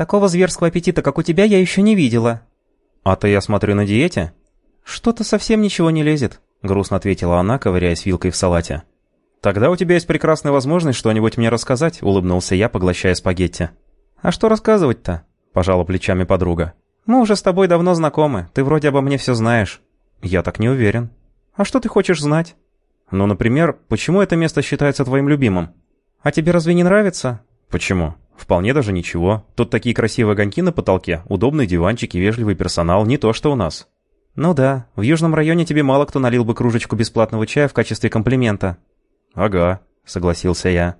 Такого зверского аппетита, как у тебя, я еще не видела». «А то я смотрю на диете?» «Что-то совсем ничего не лезет», — грустно ответила она, ковыряясь вилкой в салате. «Тогда у тебя есть прекрасная возможность что-нибудь мне рассказать», — улыбнулся я, поглощая спагетти. «А что рассказывать-то?» — пожала плечами подруга. «Мы уже с тобой давно знакомы, ты вроде обо мне все знаешь». «Я так не уверен». «А что ты хочешь знать?» «Ну, например, почему это место считается твоим любимым?» «А тебе разве не нравится?» «Почему? Вполне даже ничего. Тут такие красивые огоньки на потолке, удобные диванчики, вежливый персонал, не то что у нас». «Ну да, в Южном районе тебе мало кто налил бы кружечку бесплатного чая в качестве комплимента». «Ага», — согласился я.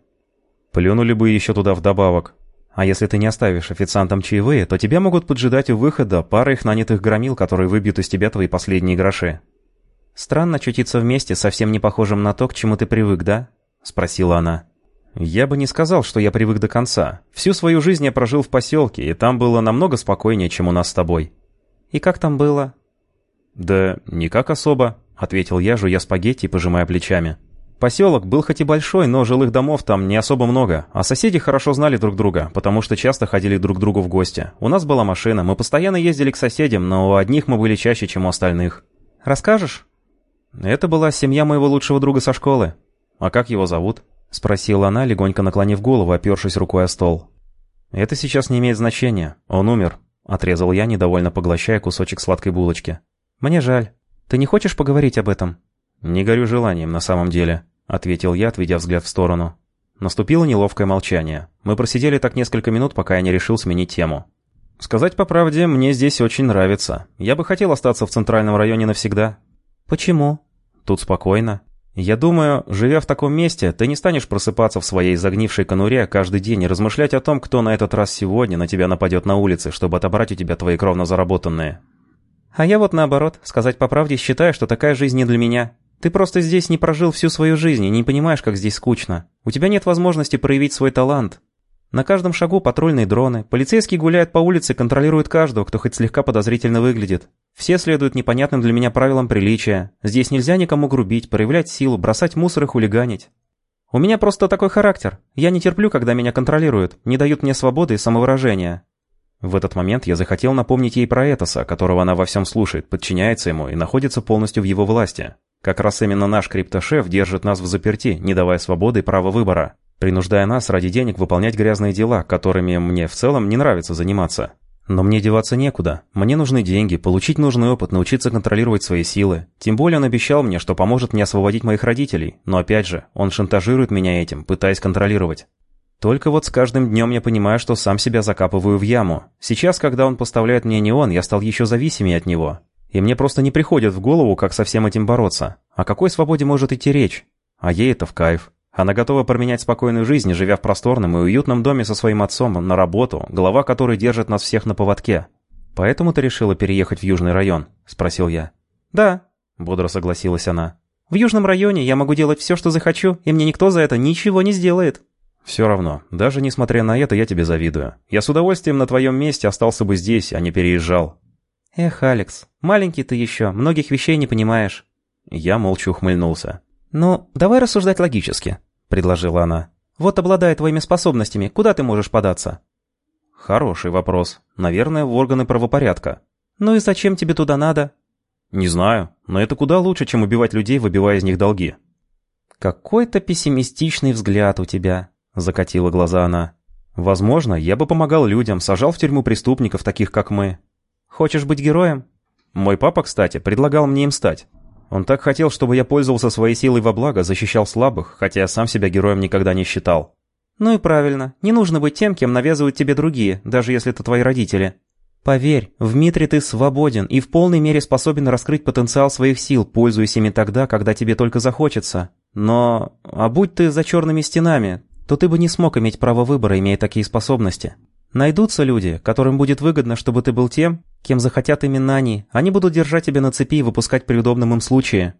«Плюнули бы еще туда вдобавок. А если ты не оставишь официантам чаевые, то тебя могут поджидать у выхода пара их нанятых громил, которые выбьют из тебя твои последние гроши». «Странно чутиться вместе, совсем не похожим на то, к чему ты привык, да?» — спросила она. «Я бы не сказал, что я привык до конца. Всю свою жизнь я прожил в поселке, и там было намного спокойнее, чем у нас с тобой». «И как там было?» «Да никак особо», — ответил я, жуя спагетти пожимая плечами. Поселок был хоть и большой, но жилых домов там не особо много, а соседи хорошо знали друг друга, потому что часто ходили друг к другу в гости. У нас была машина, мы постоянно ездили к соседям, но у одних мы были чаще, чем у остальных. «Расскажешь?» «Это была семья моего лучшего друга со школы. А как его зовут?» — спросила она, легонько наклонив голову, опершись рукой о стол. «Это сейчас не имеет значения. Он умер», — отрезал я, недовольно поглощая кусочек сладкой булочки. «Мне жаль. Ты не хочешь поговорить об этом?» «Не горю желанием, на самом деле», — ответил я, отведя взгляд в сторону. Наступило неловкое молчание. Мы просидели так несколько минут, пока я не решил сменить тему. «Сказать по правде, мне здесь очень нравится. Я бы хотел остаться в центральном районе навсегда». «Почему?» «Тут спокойно. Я думаю, живя в таком месте, ты не станешь просыпаться в своей загнившей конуре каждый день и размышлять о том, кто на этот раз сегодня на тебя нападет на улице, чтобы отобрать у тебя твои кровно заработанные». «А я вот наоборот, сказать по правде, считаю, что такая жизнь не для меня. Ты просто здесь не прожил всю свою жизнь и не понимаешь, как здесь скучно. У тебя нет возможности проявить свой талант. На каждом шагу патрульные дроны, полицейские гуляют по улице, контролируют каждого, кто хоть слегка подозрительно выглядит. Все следуют непонятным для меня правилам приличия. Здесь нельзя никому грубить, проявлять силу, бросать мусор и хулиганить. У меня просто такой характер. Я не терплю, когда меня контролируют, не дают мне свободы и самовыражения. В этот момент я захотел напомнить ей про Этоса, которого она во всем слушает, подчиняется ему и находится полностью в его власти. Как раз именно наш криптошеф держит нас в заперти, не давая свободы и права выбора, принуждая нас ради денег выполнять грязные дела, которыми мне в целом не нравится заниматься. Но мне деваться некуда. Мне нужны деньги, получить нужный опыт, научиться контролировать свои силы. Тем более он обещал мне, что поможет мне освободить моих родителей. Но опять же, он шантажирует меня этим, пытаясь контролировать. Только вот с каждым днем я понимаю, что сам себя закапываю в яму. Сейчас, когда он поставляет мне не он, я стал еще зависимее от него. И мне просто не приходит в голову, как со всем этим бороться. О какой свободе может идти речь? А ей это в кайф. Она готова променять спокойную жизнь, живя в просторном и уютном доме со своим отцом, на работу, голова которой держит нас всех на поводке. «Поэтому ты решила переехать в Южный район?» – спросил я. «Да», – бодро согласилась она. «В Южном районе я могу делать все, что захочу, и мне никто за это ничего не сделает». «Все равно, даже несмотря на это, я тебе завидую. Я с удовольствием на твоем месте остался бы здесь, а не переезжал. «Эх, Алекс, маленький ты еще, многих вещей не понимаешь». Я молча ухмыльнулся. «Ну, давай рассуждать логически», — предложила она. «Вот обладая твоими способностями, куда ты можешь податься?» «Хороший вопрос. Наверное, в органы правопорядка». «Ну и зачем тебе туда надо?» «Не знаю, но это куда лучше, чем убивать людей, выбивая из них долги». «Какой-то пессимистичный взгляд у тебя», — закатила глаза она. «Возможно, я бы помогал людям, сажал в тюрьму преступников, таких как мы. Хочешь быть героем? Мой папа, кстати, предлагал мне им стать. Он так хотел, чтобы я пользовался своей силой во благо, защищал слабых, хотя я сам себя героем никогда не считал. Ну и правильно. Не нужно быть тем, кем навязывают тебе другие, даже если это твои родители. Поверь, в Митре ты свободен и в полной мере способен раскрыть потенциал своих сил, пользуясь ими тогда, когда тебе только захочется. Но, а будь ты за черными стенами, то ты бы не смог иметь право выбора, имея такие способности. Найдутся люди, которым будет выгодно, чтобы ты был тем, кем захотят именно они. Они будут держать тебя на цепи и выпускать при удобном им случае.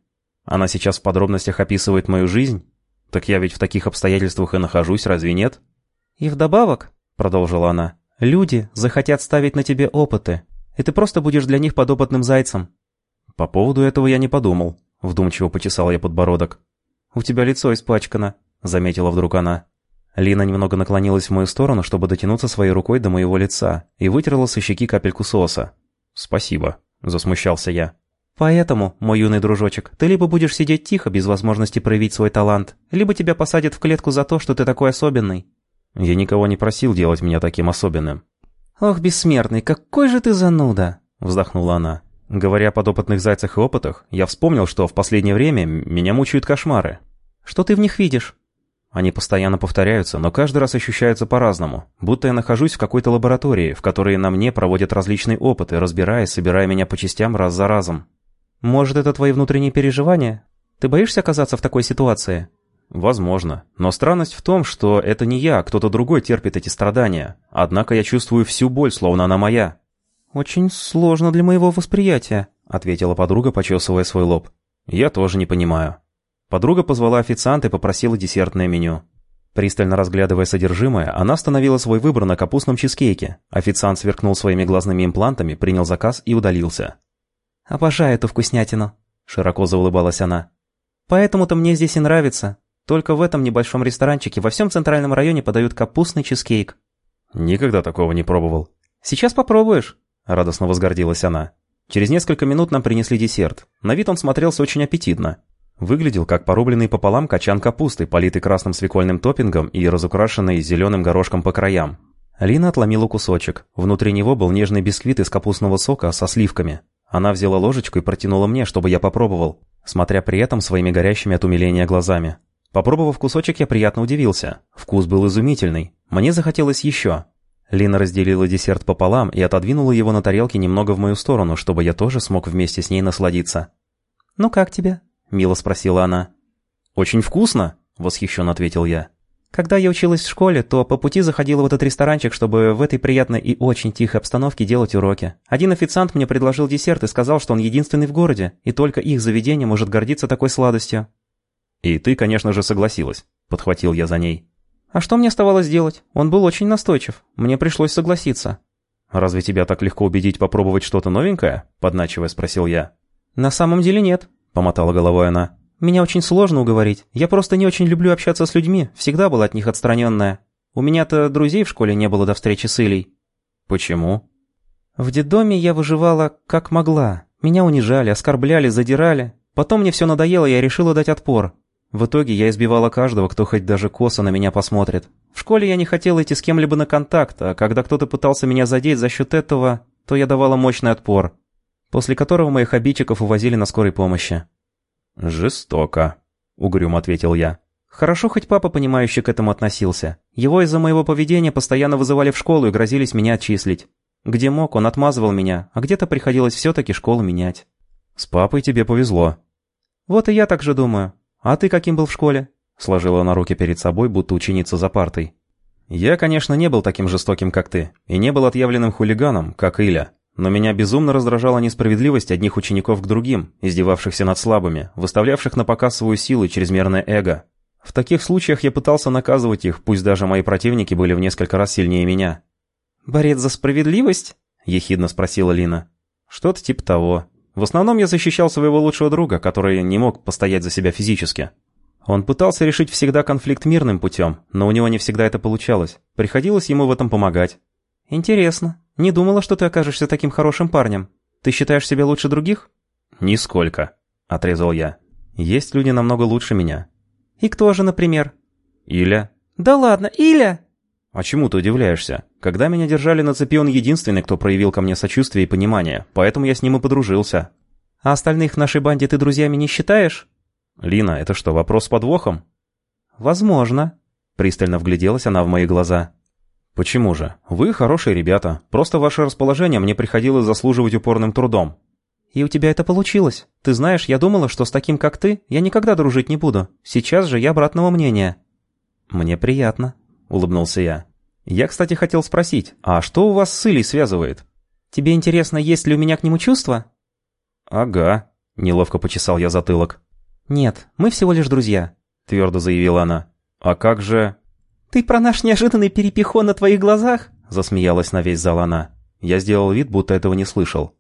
Она сейчас в подробностях описывает мою жизнь? Так я ведь в таких обстоятельствах и нахожусь, разве нет? И вдобавок, продолжила она, люди захотят ставить на тебе опыты, и ты просто будешь для них подопытным зайцем. По поводу этого я не подумал. Вдумчиво почесал я подбородок. «У тебя лицо испачкано», — заметила вдруг она. Лина немного наклонилась в мою сторону, чтобы дотянуться своей рукой до моего лица, и вытерла со щеки капельку соуса. «Спасибо», — засмущался я. «Поэтому, мой юный дружочек, ты либо будешь сидеть тихо, без возможности проявить свой талант, либо тебя посадят в клетку за то, что ты такой особенный». «Я никого не просил делать меня таким особенным». «Ох, бессмертный, какой же ты зануда!» — вздохнула она. Говоря о подопытных зайцах и опытах, я вспомнил, что в последнее время меня мучают кошмары. «Что ты в них видишь?» Они постоянно повторяются, но каждый раз ощущаются по-разному, будто я нахожусь в какой-то лаборатории, в которой на мне проводят различные опыты, разбирая и собирая меня по частям раз за разом. «Может, это твои внутренние переживания? Ты боишься оказаться в такой ситуации?» Возможно. Но странность в том, что это не я, а кто-то другой терпит эти страдания. Однако я чувствую всю боль, словно она моя. «Очень сложно для моего восприятия», — ответила подруга, почесывая свой лоб. «Я тоже не понимаю». Подруга позвала официанта и попросила десертное меню. Пристально разглядывая содержимое, она остановила свой выбор на капустном чизкейке. Официант сверкнул своими глазными имплантами, принял заказ и удалился. «Обожаю эту вкуснятину», — широко заулыбалась она. «Поэтому-то мне здесь и нравится. Только в этом небольшом ресторанчике во всем центральном районе подают капустный чизкейк». «Никогда такого не пробовал». «Сейчас попробуешь», — радостно возгордилась она. Через несколько минут нам принесли десерт. На вид он смотрелся очень аппетитно. Выглядел как порубленный пополам качан капусты, политый красным свекольным топпингом и разукрашенный зеленым горошком по краям. Лина отломила кусочек. Внутри него был нежный бисквит из капустного сока со сливками. Она взяла ложечку и протянула мне, чтобы я попробовал, смотря при этом своими горящими от умиления глазами. Попробовав кусочек, я приятно удивился. Вкус был изумительный. Мне захотелось еще. Лина разделила десерт пополам и отодвинула его на тарелке немного в мою сторону, чтобы я тоже смог вместе с ней насладиться. «Ну как тебе?» — мило спросила она. «Очень вкусно!» — восхищенно ответил я. «Когда я училась в школе, то по пути заходила в этот ресторанчик, чтобы в этой приятной и очень тихой обстановке делать уроки. Один официант мне предложил десерт и сказал, что он единственный в городе, и только их заведение может гордиться такой сладостью». «И ты, конечно же, согласилась», — подхватил я за ней. «А что мне оставалось делать? Он был очень настойчив. Мне пришлось согласиться». «Разве тебя так легко убедить попробовать что-то новенькое?» — подначивая спросил я. «На самом деле нет. — помотала головой она. «Меня очень сложно уговорить. Я просто не очень люблю общаться с людьми, всегда была от них отстраненная. У меня-то друзей в школе не было до встречи с Илей». «Почему?» «В детдоме я выживала как могла. Меня унижали, оскорбляли, задирали. Потом мне все надоело, я решила дать отпор. В итоге я избивала каждого, кто хоть даже косо на меня посмотрит. В школе я не хотела идти с кем-либо на контакт, а когда кто-то пытался меня задеть за счет этого, то я давала мощный отпор после которого моих обидчиков увозили на скорой помощи. «Жестоко», — угрюм ответил я. Хорошо, хоть папа, понимающе к этому относился. Его из-за моего поведения постоянно вызывали в школу и грозились меня отчислить. Где мог, он отмазывал меня, а где-то приходилось все-таки школу менять. «С папой тебе повезло». «Вот и я так же думаю. А ты каким был в школе?» Сложила она руки перед собой, будто ученица за партой. «Я, конечно, не был таким жестоким, как ты, и не был отъявленным хулиганом, как Иля. Но меня безумно раздражала несправедливость одних учеников к другим, издевавшихся над слабыми, выставлявших на показ свою силу и чрезмерное эго. В таких случаях я пытался наказывать их, пусть даже мои противники были в несколько раз сильнее меня. «Борец за справедливость?» – ехидно спросила Лина. «Что-то типа того. В основном я защищал своего лучшего друга, который не мог постоять за себя физически. Он пытался решить всегда конфликт мирным путем, но у него не всегда это получалось. Приходилось ему в этом помогать. «Интересно. Не думала, что ты окажешься таким хорошим парнем. Ты считаешь себя лучше других?» «Нисколько», — отрезал я. «Есть люди намного лучше меня». «И кто же, например?» «Иля». «Да ладно, Иля!» «А чему ты удивляешься? Когда меня держали на цепи, он единственный, кто проявил ко мне сочувствие и понимание, поэтому я с ним и подружился». «А остальных в нашей банде ты друзьями не считаешь?» «Лина, это что, вопрос с подвохом?» «Возможно». Пристально вгляделась она в мои глаза. «Почему же? Вы хорошие ребята. Просто ваше расположение мне приходилось заслуживать упорным трудом». «И у тебя это получилось. Ты знаешь, я думала, что с таким, как ты, я никогда дружить не буду. Сейчас же я обратного мнения». «Мне приятно», — улыбнулся я. «Я, кстати, хотел спросить, а что у вас с Илей связывает?» «Тебе интересно, есть ли у меня к нему чувства?» «Ага», — неловко почесал я затылок. «Нет, мы всего лишь друзья», — твердо заявила она. «А как же...» «Ты про наш неожиданный перепихон на твоих глазах?» – засмеялась на весь зал она. Я сделал вид, будто этого не слышал.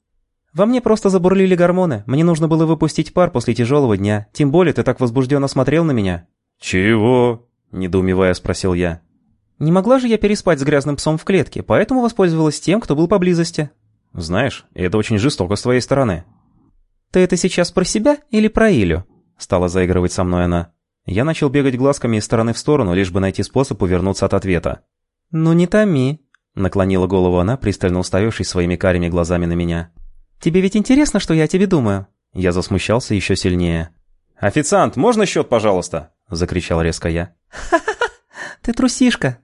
«Во мне просто забурлили гормоны. Мне нужно было выпустить пар после тяжелого дня. Тем более ты так возбужденно смотрел на меня». «Чего?» –— недоумевая спросил я. «Не могла же я переспать с грязным псом в клетке, поэтому воспользовалась тем, кто был поблизости». «Знаешь, это очень жестоко с твоей стороны». «Ты это сейчас про себя или про Илю?» — стала заигрывать со мной она. Я начал бегать глазками из стороны в сторону, лишь бы найти способ увернуться от ответа. «Ну не томи», — наклонила голову она, пристально уставившись своими карими глазами на меня. «Тебе ведь интересно, что я о тебе думаю?» Я засмущался еще сильнее. «Официант, можно счет, пожалуйста?» — закричал резко я. «Ха-ха-ха! Ты трусишка!»